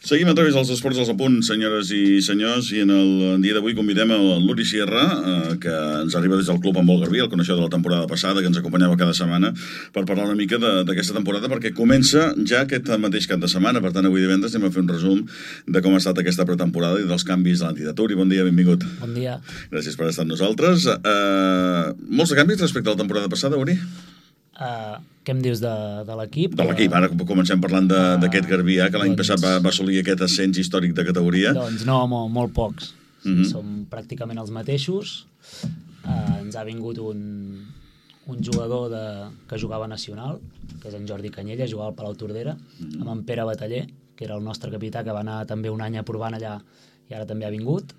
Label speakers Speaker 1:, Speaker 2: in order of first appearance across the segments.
Speaker 1: Seguim a través dels esports als apunts, senyores i senyors, i en el dia d'avui convidem a l'Uri Sierra, eh, que ens arriba des del Club Handbol Garbí, el coneixedor de la temporada passada, que ens acompanyava cada setmana, per parlar una mica d'aquesta temporada, perquè comença ja aquest mateix cap de setmana, per tant, avui divendres anem a fer un resum de com ha estat aquesta pretemporada i dels canvis de l'entitat. Uri, bon dia, benvingut.
Speaker 2: Bon dia.
Speaker 1: Gràcies per estar amb nosaltres. Uh, molts de canvis respecte a la temporada passada, Uri?
Speaker 2: Uh, què em dius de, de l'equip?
Speaker 1: De l'equip, ara comencem parlant d'aquest uh, Garbià, que l'any doncs, passat va, va assolir aquest ascens històric de categoria.
Speaker 2: Doncs no, molt, molt pocs. Mm -hmm. Som pràcticament els mateixos. Uh, ens ha vingut un, un jugador de, que jugava nacional, que és en Jordi Canyella, jugava al Palau Tordera, mm -hmm. amb en Pere Bataller, que era el nostre capità, que va anar també un any a provant allà i ara també ha vingut.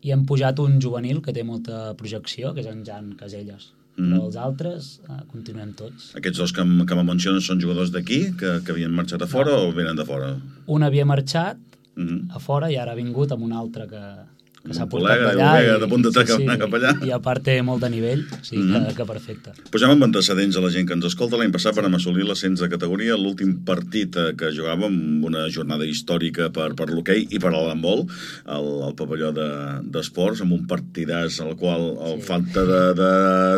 Speaker 2: I hem pujat un juvenil que té molta projecció, que és en Jan Caselles Mm. Però els altres eh, continuem tots.
Speaker 1: Aquests dos que, que me menciones són jugadors d'aquí, que, que havien marxat a fora no. o venen de fora?
Speaker 2: Un havia marxat mm -hmm. a fora i ara ha vingut amb un altre que, que s'ha portat col·lega, allà.
Speaker 1: Col·lega, de punt de sí, sí, cap allà.
Speaker 2: I, I a part té molt de nivell, o sigui mm -hmm. que, que perfecte.
Speaker 1: Posem amb antecedents a la gent que ens escolta. L'any passat vam assolir l'ascens de categoria. L'últim partit eh, que jugàvem, una jornada històrica per, per l'hoquei i per l'handbol, al, al pavelló d'esports, de, amb un partidàs al qual, al sí. falta de, de,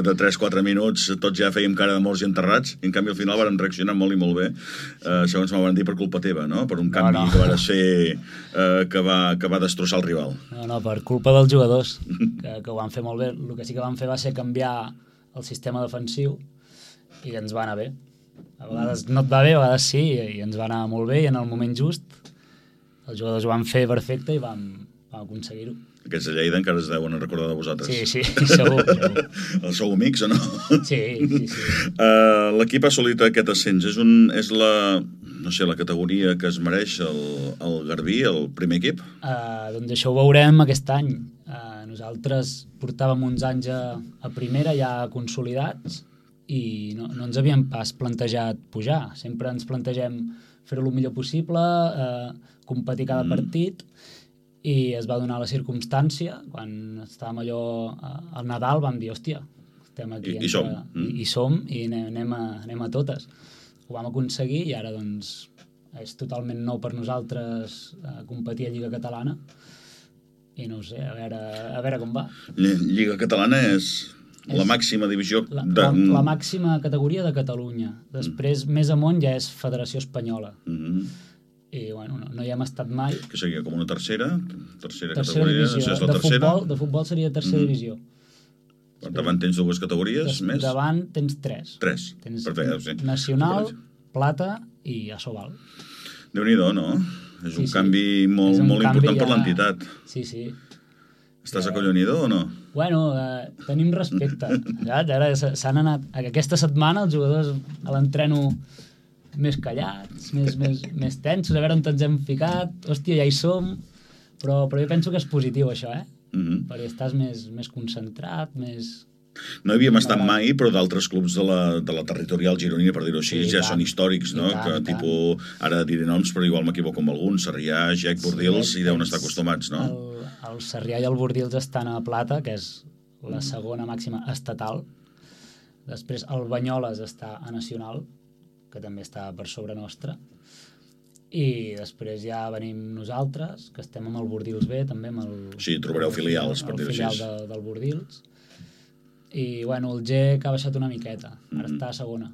Speaker 1: de 3-4 minuts, tots ja fèiem cara de morts i enterrats. I, en canvi, al final van reaccionar molt i molt bé, eh, segons m'ho van dir, per culpa teva, no? Per un canvi no, no. que va ser eh, que, va, que va destrossar el rival.
Speaker 2: No, no, per per culpa dels jugadors, que, que ho van fer molt bé. El que sí que van fer va ser canviar el sistema defensiu i ens va anar bé. A vegades no et va bé, a vegades sí, i ens va anar molt bé, i en el moment just els jugadors ho van fer perfecte i vam, vam aconseguir-ho.
Speaker 1: Aquests de Lleida encara es deuen recordar de vosaltres.
Speaker 2: Sí, sí, segur. segur.
Speaker 1: El sou amics o no?
Speaker 2: Sí, sí, sí.
Speaker 1: Uh, L'equip ha assolit aquest ascens. És, un, és la, no sé, la categoria que es mereix el, el Garbí, el primer equip?
Speaker 2: Uh, doncs això ho veurem aquest any. Uh, nosaltres portàvem uns anys a, a primera ja consolidats i no, no ens havíem pas plantejat pujar. Sempre ens plantegem fer-ho el millor possible, uh, competir cada mm. partit i es va donar la circumstància, quan estàvem allò uh, al Nadal vam dir, hòstia, estem aquí
Speaker 1: I, entre, i som.
Speaker 2: Mm. I, i som i anem, anem, a, anem a totes ho vam aconseguir i ara doncs és totalment nou per nosaltres eh, competir a Lliga Catalana i no sé, a veure, a veure com va.
Speaker 1: Lliga Catalana és, la màxima divisió...
Speaker 2: La, de... la, la màxima categoria de Catalunya. Després, mm. més amunt, ja és Federació Espanyola. Mm -hmm. I, bueno, no, no hi hem estat mai.
Speaker 1: Que seria com una tercera? Tercera, tercera categoria? Divisió. és la de, tercera?
Speaker 2: Futbol, de futbol seria tercera mm. divisió.
Speaker 1: Per davant tens dues categories Des, més?
Speaker 2: Davant tens tres.
Speaker 1: Tres,
Speaker 2: tens
Speaker 1: perfecte. Sí.
Speaker 2: Nacional, plata i Asobal.
Speaker 1: Déu-n'hi-do, no? És un sí, canvi molt, un molt canvi important ja... per l'entitat.
Speaker 2: Sí, sí.
Speaker 1: Estàs ja... acollonido o no?
Speaker 2: Bueno, eh, tenim respecte. ja, ara s'han anat... Aquesta setmana els jugadors a l'entreno més callats, més, més, més tensos, a veure on ens hem ficat, hòstia, ja hi som, però, però jo penso que és positiu això, eh? Mm -hmm. perquè estàs més, més concentrat, més...
Speaker 1: No havíem estat mai, però d'altres clubs de la, de la territorial gironina, per dir-ho així, sí, ja tant. són històrics, no? Tant, que, tipus, ara diré noms, però igual m'equivoco amb alguns, Sarrià, Gec, Bordils, sí, i deuen estar acostumats, no?
Speaker 2: El, el Sarrià i el Bordils estan a Plata, que és la segona màxima estatal. Després el Banyoles està a Nacional, que també està per sobre nostra i després ja venim nosaltres, que estem amb el Bordils B, també amb el...
Speaker 1: Sí, trobareu filials, per dir-ho
Speaker 2: així. El filial de, del Bordils. I, bueno, el G que ha baixat una miqueta, ara mm -hmm. està a segona,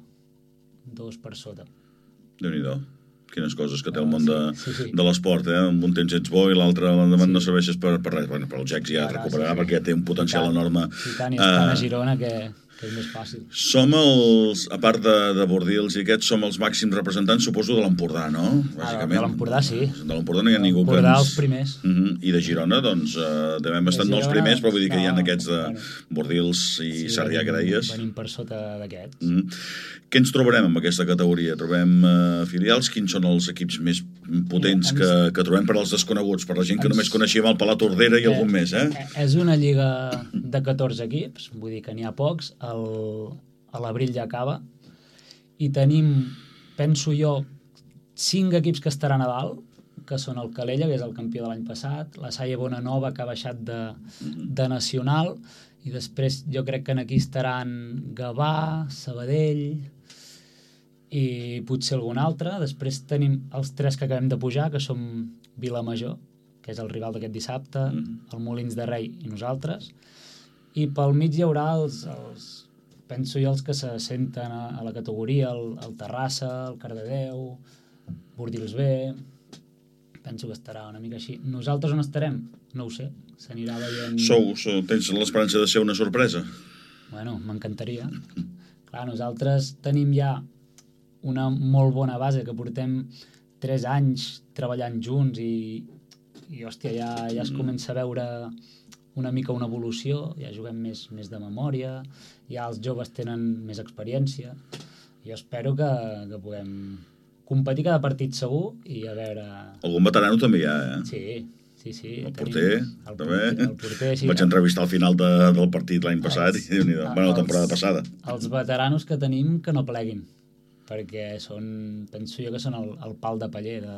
Speaker 2: dos per sota.
Speaker 1: déu nhi quines coses que té el món de, sí, sí. de l'esport, eh? Un un temps ets bo i l'altre sí. no serveixes per, per res. Bueno, però el Gex ja et recuperarà sí, sí. perquè té un potencial tant, enorme.
Speaker 2: I tant, i està uh, a Girona que que és més fàcil.
Speaker 1: Som els, a part de, de Bordils i aquests, som els màxims representants, suposo, de l'Empordà, no?
Speaker 2: Bàsicament. Ah, de l'Empordà, sí.
Speaker 1: De l'Empordà no hi ha ningú
Speaker 2: que ens... els primers.
Speaker 1: Uh -huh. I de Girona, doncs, uh, devem estar no els primers, però vull dir que no, hi ha aquests de bueno, Bordils i sí, Sarrià, que deies.
Speaker 2: Venim per sota d'aquests.
Speaker 1: Uh -huh. Què ens trobarem amb aquesta categoria? Trobem uh, filials? Quins són els equips més potents ens... que, que trobem per als desconeguts, per la gent que ens... només coneixíem el Palau Tordera i eh, algun més, eh?
Speaker 2: És una lliga de 14 equips, vull dir que n'hi ha pocs. El, a l'abril ja acaba, i tenim, penso jo, cinc equips que estaran a dalt, que són el Calella, que és el campió de l'any passat, la Saia Bona Nova, que ha baixat de, de nacional, i després jo crec que en aquí estaran Gavà, Sabadell, i potser algun altre. Després tenim els tres que acabem de pujar, que som Vilamajor, que és el rival d'aquest dissabte, mm -hmm. el Molins de Rei i nosaltres. I pel mig hi haurà els, els penso jo els que se senten a, a la categoria, el, el Terrassa, el Cardedeu, Bordils B, penso que estarà una mica així. Nosaltres on estarem? No ho sé, s'anirà veient...
Speaker 1: Sou, sou tens l'esperança de ser una sorpresa?
Speaker 2: Bueno, m'encantaria. Clar, nosaltres tenim ja una molt bona base, que portem tres anys treballant junts i, i hòstia, ja, ja es mm. comença a veure una mica una evolució, ja juguem més, més de memòria, ja els joves tenen més experiència. Jo espero que, que puguem competir cada partit segur i a veure...
Speaker 1: Algun veterano també hi ha, eh?
Speaker 2: Sí, sí, sí.
Speaker 1: El porter, el també.
Speaker 2: El porter, sí.
Speaker 1: Vaig entrevistar al final de, del partit l'any passat els, i nhi bueno, la temporada passada.
Speaker 2: Els veteranos que tenim que no pleguin perquè són, penso jo que són el, el pal de paller de,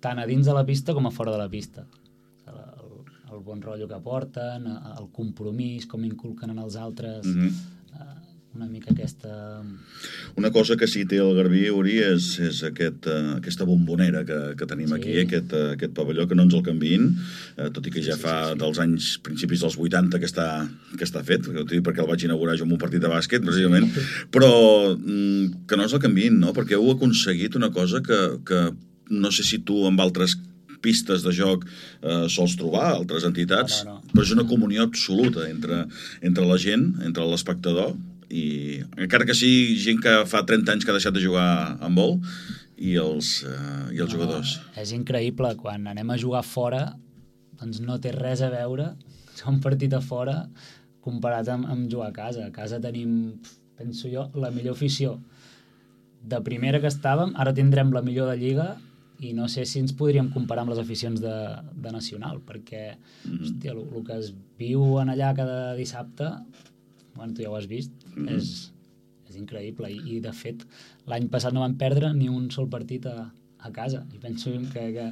Speaker 2: tant a dins de la pista com a fora de la pista el, bon rotllo que porten el compromís, com inculquen en els altres mm -hmm una mica aquesta...
Speaker 1: Una cosa que sí té el Garbí, Uri, és, és aquest, uh, aquesta bombonera que, que tenim sí. aquí, aquest, uh, aquest pavelló, que no ens el canviïn, uh, tot i que ja sí, fa sí, sí. dels anys, principis dels 80 que està, que està fet, perquè el vaig inaugurar jo en un partit de bàsquet, precisament, però mm, que no ens el canviïn, no? Perquè heu aconseguit una cosa que, que no sé si tu amb altres pistes de joc eh, sols trobar, altres entitats, no, no, no. però és una comunió absoluta entre, entre la gent, entre l'espectador, i encara que sigui gent que fa 30 anys que ha deixat de jugar amb vol, i els, eh, i els no, jugadors.
Speaker 2: És increïble, quan anem a jugar fora, doncs no té res a veure un partit a fora comparat amb, amb jugar a casa. A casa tenim, penso jo, la millor afició de primera que estàvem, ara tindrem la millor de Lliga i no sé si ens podríem comparar amb les aficions de, de Nacional, perquè mm hòstia, el, el que es viu en allà cada dissabte, bueno, tu ja ho has vist, mm és, és increïble. I, i de fet, l'any passat no van perdre ni un sol partit a, a casa. I penso que, que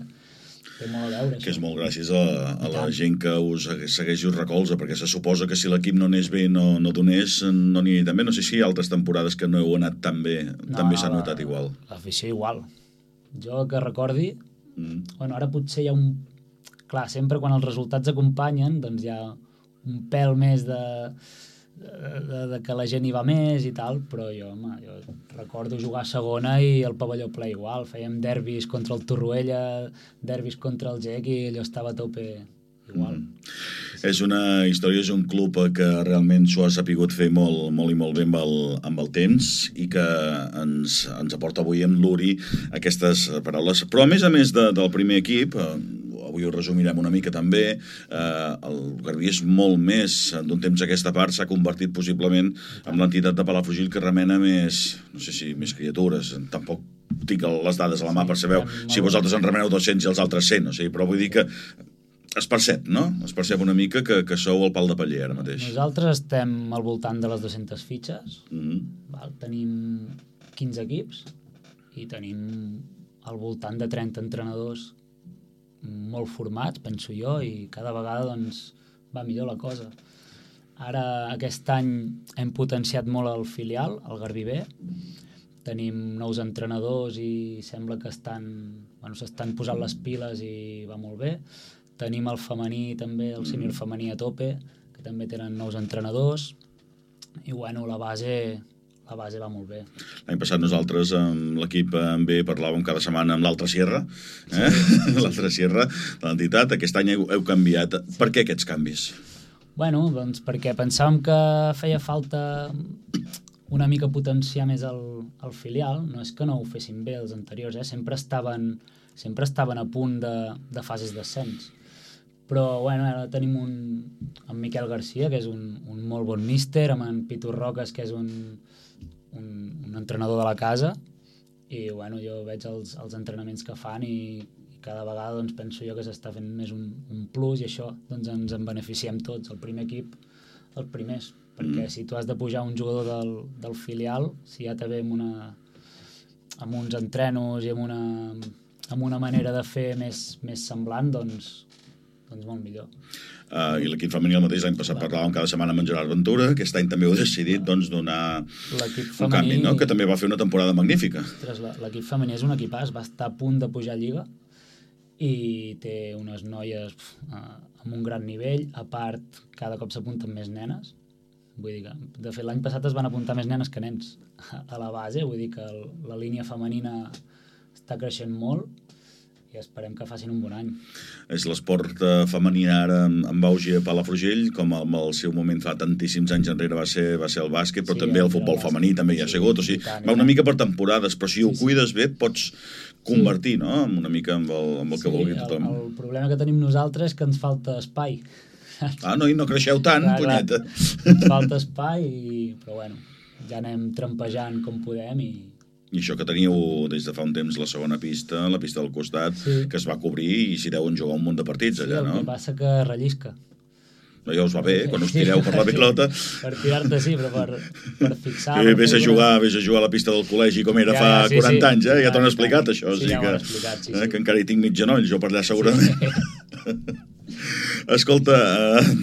Speaker 2: té molt a veure.
Speaker 1: Que és molt gràcies a, a la gent que us segueix i us recolza, perquè se suposa que si l'equip no anés bé, no, no donés, no n'hi també. No sé si hi ha altres temporades que no heu anat tan bé, no, també s'ha notat igual.
Speaker 2: L'afició igual. Jo que recordi, mm. bueno, ara potser hi ha un... Clar, sempre quan els resultats acompanyen, doncs hi ha un pèl més de, de, de que la gent hi va més i tal, però jo, home, jo recordo jugar a segona i el pavelló ple igual, fèiem derbis contra el Torroella, derbis contra el GEC i allò estava a tope igual. Mm.
Speaker 1: És una història, és un club que realment s'ho ha sapigut fer molt, molt i molt bé amb el, amb el temps i que ens, ens aporta avui en l'Uri aquestes paraules. Però a més a més de, del primer equip, eh, avui ho resumirem una mica també, eh, el Garbí és molt més, d'un temps a aquesta part s'ha convertit possiblement en l'entitat de Palafrugell que remena més, no sé si més criatures, tampoc tinc les dades a la mà sí, per saber si vosaltres en remeneu 200 i els altres 100, o sigui, però vull dir que es percep, no? Es percep una mica que, que sou el pal de paller ara mateix.
Speaker 2: Nosaltres estem al voltant de les 200 fitxes.
Speaker 1: Mm -hmm.
Speaker 2: val? Tenim 15 equips i tenim al voltant de 30 entrenadors molt formats, penso jo, i cada vegada doncs, va millor la cosa. Ara, aquest any, hem potenciat molt el filial, el Garbí B. Tenim nous entrenadors i sembla que estan bueno, s'estan posant les piles i va molt bé Tenim el femení també, el sènior mm. femení a tope, que també tenen nous entrenadors, i bueno, la base, la base va molt bé.
Speaker 1: L'any passat nosaltres amb l'equip en B parlàvem cada setmana amb l'altra Sierra, eh? Sí. l'altra Sierra de l'entitat. Aquest any heu, heu canviat. Per què aquests canvis?
Speaker 2: Bueno, doncs perquè pensàvem que feia falta una mica potenciar més el, el filial. No és que no ho fessin bé els anteriors, eh? sempre, estaven, sempre estaven a punt de, de fases d'ascens però bueno, ara tenim un, en Miquel Garcia, que és un, un molt bon míster, amb en Pitu Roques, que és un, un, un entrenador de la casa, i bueno, jo veig els, els entrenaments que fan i, i cada vegada doncs, penso jo que s'està fent més un, un plus i això doncs, ens en beneficiem tots. El primer equip, els primers, perquè mm. si tu has de pujar un jugador del, del filial, si ja te ve amb, una, amb uns entrenos i amb una, amb una manera de fer més, més semblant, doncs doncs molt millor.
Speaker 1: Uh, I l'equip femení el mateix l'any passat parlàvem cada setmana amb en Gerard Ventura, aquest any també heu decidit doncs, donar
Speaker 2: L'equip
Speaker 1: un
Speaker 2: femení...
Speaker 1: canvi, no? que també va fer una temporada magnífica.
Speaker 2: L'equip femení és un equipàs, va estar a punt de pujar a Lliga i té unes noies pf, eh, amb un gran nivell, a part cada cop s'apunten més nenes, vull dir que, de fet l'any passat es van apuntar més nenes que nens a la base, vull dir que el, la línia femenina està creixent molt i esperem que facin un bon any.
Speaker 1: És l'esport eh, femení ara amb, amb auge a Palafrugell, com en el seu moment fa tantíssims anys enrere va ser, va ser el bàsquet, però
Speaker 2: Sí,
Speaker 1: també el
Speaker 2: el
Speaker 1: futbol
Speaker 2: bàsquet.
Speaker 1: femení també hi ha
Speaker 2: Sí,
Speaker 1: sigut. O sigui,
Speaker 2: tant,
Speaker 1: va una mica per temporades, però si ho
Speaker 2: Sí, sí.
Speaker 1: cuides bé pots convertir, no?, amb una mica amb el, amb el que vulgui
Speaker 2: el,
Speaker 1: tothom.
Speaker 2: el problema que tenim nosaltres és que ens falta espai.
Speaker 1: Ah, no, i no creixeu tant,
Speaker 2: Clar, clar.
Speaker 1: punyeta.
Speaker 2: Ens falta espai, i... però bueno, ja anem trampejant com podem i,
Speaker 1: I això que teníeu des de fa un temps la segona pista, la pista del costat,
Speaker 2: Sí.
Speaker 1: que es va cobrir i s'hi deuen jugar un munt de partits
Speaker 2: sí,
Speaker 1: allà,
Speaker 2: el
Speaker 1: no?
Speaker 2: que passa que rellisca.
Speaker 1: No, ja us va bé, quan us
Speaker 2: Sí,
Speaker 1: tireu per la
Speaker 2: sí.
Speaker 1: pilota.
Speaker 2: Per tirar-te sí, però per, per fixar...
Speaker 1: Eh,
Speaker 2: per
Speaker 1: vés a jugar, vés a jugar a la pista del col·legi com era
Speaker 2: Ja,
Speaker 1: fa
Speaker 2: ja, sí,
Speaker 1: 40
Speaker 2: sí.
Speaker 1: anys, eh? Ja t'ho han explicat, això. o
Speaker 2: Sí,
Speaker 1: sigui
Speaker 2: ja
Speaker 1: que,
Speaker 2: explicat, sí,
Speaker 1: eh,
Speaker 2: sí.
Speaker 1: que encara hi tinc mig genoll, jo per allà segurament. Escolta, eh,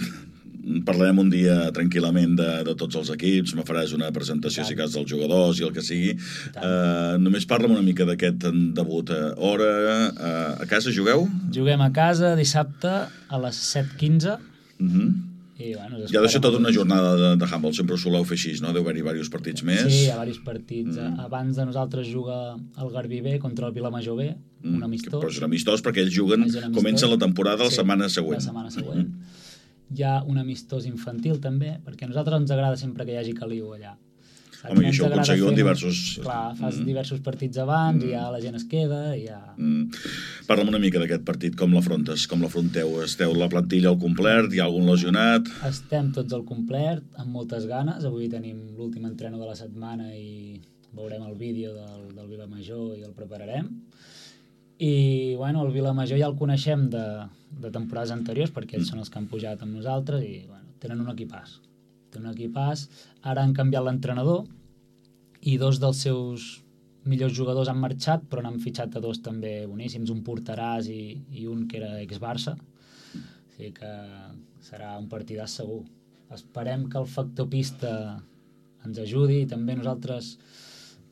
Speaker 1: parlarem un dia tranquil·lament de, de tots els equips, me faràs una presentació, si cas, dels jugadors i el que sigui. Eh, només parla'm una mica d'aquest debut. Eh, hora, eh, a casa jugueu?
Speaker 2: Juguem a casa dissabte a les 7.15
Speaker 1: Uh -huh.
Speaker 2: i bueno...
Speaker 1: Ja
Speaker 2: esperem
Speaker 1: tota una
Speaker 2: a
Speaker 1: jornada de, de handball, sempre ho soleu fer així, no? Deu haver-hi diversos partits més.
Speaker 2: Sí, hi ha diversos partits.
Speaker 1: Mm.
Speaker 2: Mm. Abans de nosaltres juga el Garbí B contra el Vilamajor B,
Speaker 1: Mm,
Speaker 2: un amistós.
Speaker 1: Però és un amistós perquè ells juguen, comencen la temporada la
Speaker 2: Sí,
Speaker 1: setmana següent.
Speaker 2: La setmana següent. Hi ha un amistós infantil també, perquè a nosaltres ens agrada sempre que hi hagi caliu allà. Saps?
Speaker 1: Home, i això ho aconseguiu en diversos-
Speaker 2: Clar, fas
Speaker 1: Mm.
Speaker 2: diversos partits abans, i ja la gent es queda, i ja...
Speaker 1: Mm. Parla'm una mica d'aquest partit, com l'afrontes, com l'afronteu? Esteu la plantilla al complet, hi ha algun lesionat?
Speaker 2: Estem tots al complet, amb moltes ganes. Avui tenim l'últim entreno de la setmana i veurem el vídeo del, del Vilamajor i el prepararem. I, bueno, el Vilamajor ja el coneixem de, de temporades anteriors, perquè ells
Speaker 1: Mm.
Speaker 2: són els que han pujat amb nosaltres i, bueno, tenen un equipàs. Tenen un equipàs. Ara han canviat l'entrenador i dos dels seus millors jugadors han marxat, però n'han fitxat a dos també boníssims, un porteràs i, i un que era ex-Barça. O sigui que serà un partidàs segur. Esperem que el factor pista ens ajudi i també nosaltres,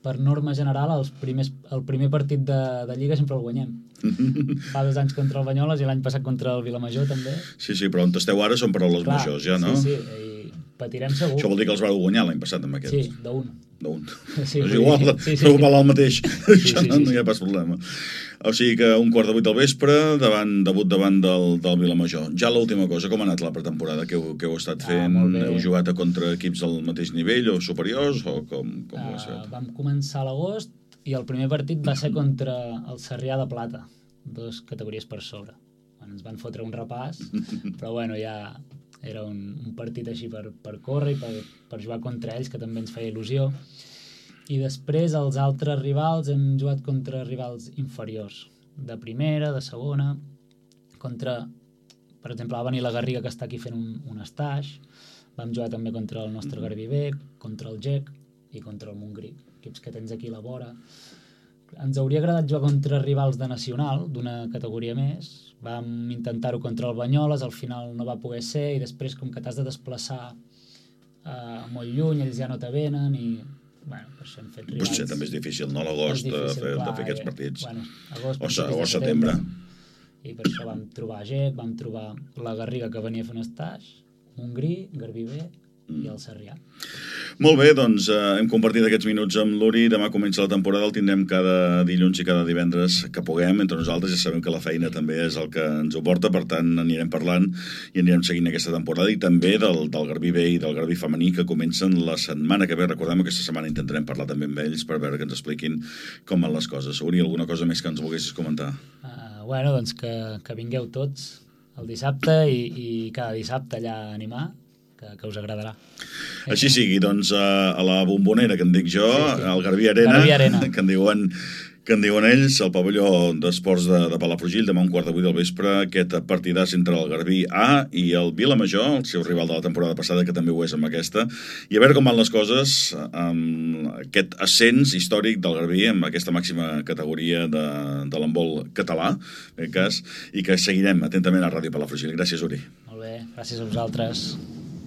Speaker 2: per norma general, els primers, el primer partit de, de Lliga sempre el guanyem. Fa dos anys contra el Banyoles i l'any passat contra el Vilamajor també.
Speaker 1: Sí, sí, però on esteu ara són paraules
Speaker 2: Clar,
Speaker 1: majors, ja, no?
Speaker 2: Sí, sí, i patirem segur.
Speaker 1: Això vol dir que els vau guanyar l'any passat amb aquest.
Speaker 2: Sí, d'un.
Speaker 1: D'un.
Speaker 2: Sí,
Speaker 1: és igual, sí,
Speaker 2: sí, sí.
Speaker 1: sí. el mateix.
Speaker 2: sí,
Speaker 1: Això no,
Speaker 2: sí,
Speaker 1: no hi ha pas problema. O sigui que un quart de vuit del vespre, davant, debut davant del, del Vilamajor. Ja l'última cosa, com ha anat la pretemporada? Què, heu- què heu estat
Speaker 2: Ah,
Speaker 1: fent?
Speaker 2: bé.
Speaker 1: heu jugat a contra equips del mateix nivell o superiors? O com, com ho has
Speaker 2: Uh,
Speaker 1: fet?
Speaker 2: vam començar a l'agost i el primer partit va ser contra el Sarrià de Plata, dos categories per sobre. Bueno, ens van fotre un repàs, però bueno, ja era un, un partit així per, per córrer i per, per jugar contra ells, que també ens feia il·lusió. I després els altres rivals hem jugat contra rivals inferiors, de primera, de segona, contra, per exemple, va venir la Garriga que està aquí fent un, un estaix, vam jugar també contra el nostre Garbí B, contra el GEC i contra el Montgrí, equips que tens aquí a la vora. Ens hauria agradat jugar contra rivals de nacional, d'una categoria més. Vam intentar-ho contra el Banyoles, al final no va poder ser, i després, com que t'has de desplaçar eh, molt lluny, ells ja no te venen, i bueno, per això hem fet rivals.
Speaker 1: Potser també és difícil, no, l'agost,
Speaker 2: És
Speaker 1: de, fer, de
Speaker 2: clar,
Speaker 1: fer aquests
Speaker 2: eh?
Speaker 1: partits.
Speaker 2: Bueno, agost,
Speaker 1: O, o
Speaker 2: de
Speaker 1: setembre.
Speaker 2: I per això vam trobar GEC, vam trobar la Garriga que venia a fer un estaix, Montgrí, Garbí B. i el Sarrià.
Speaker 1: Molt bé, doncs eh, hem compartit aquests minuts amb l'Uri. Demà comença la temporada, el tindrem cada dilluns i cada divendres que puguem. Entre nosaltres ja sabem que la feina també és el que ens ho porta, per tant anirem parlant i anirem seguint aquesta temporada i també del, del Garbí B i del Garbí femení que comencen la setmana que ve. Recordem que aquesta setmana intentarem parlar també amb ells per veure que ens expliquin com van les coses. Uri, alguna cosa més que ens volguessis comentar?
Speaker 2: Uh, bueno, doncs que, que vingueu tots el dissabte i, i cada dissabte allà a animar, que, que us agradarà.
Speaker 1: Així sigui, doncs, a, la bombonera, que en dic jo,
Speaker 2: Sí, sí.
Speaker 1: al Garbí Arena,
Speaker 2: Garbí Arena.
Speaker 1: que en diuen que en diuen ells, el pavelló d'esports de, de Palafrugell, demà un quart de vuit del vespre, aquest partidàs entre el Garbí A i el Vilamajor, el seu rival de la temporada passada, que també ho és amb aquesta, i a veure com van les coses amb aquest ascens històric del Garbí, amb aquesta màxima categoria de, de l'embol català, en cas, i que seguirem atentament a Ràdio Palafrugell. Gràcies, Uri.
Speaker 2: Molt bé, gràcies a vosaltres.